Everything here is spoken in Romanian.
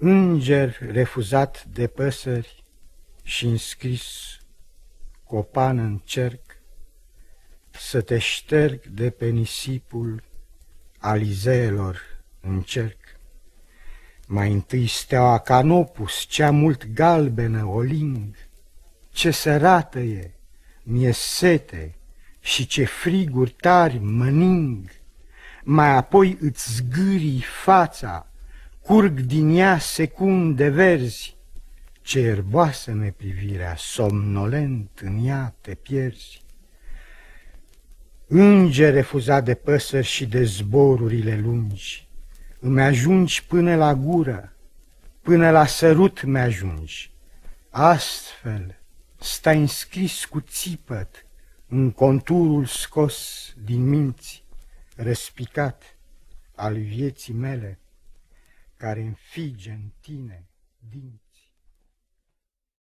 Înger refuzat de păsări și înscris cu o pană în cerc, să te șterg de pe nisipul alizeelor în cerc. Mai întâi steaua canopus, cea mult galbenă, oling, ce sărată e, mi-e sete și ce friguri tari măning, mai apoi îți zgârii fața, curg din ea secunde verzi, ce erboasă mi privirea, somnolent în ea te pierzi. Înger refuzat de păsări și de zborurile lungi, îmi ajungi până la gură, până la sărut mi-ajungi. Astfel stai înscris cu țipăt în conturul scos din minți, răspicat al vieții mele, care înfige în tine dinți.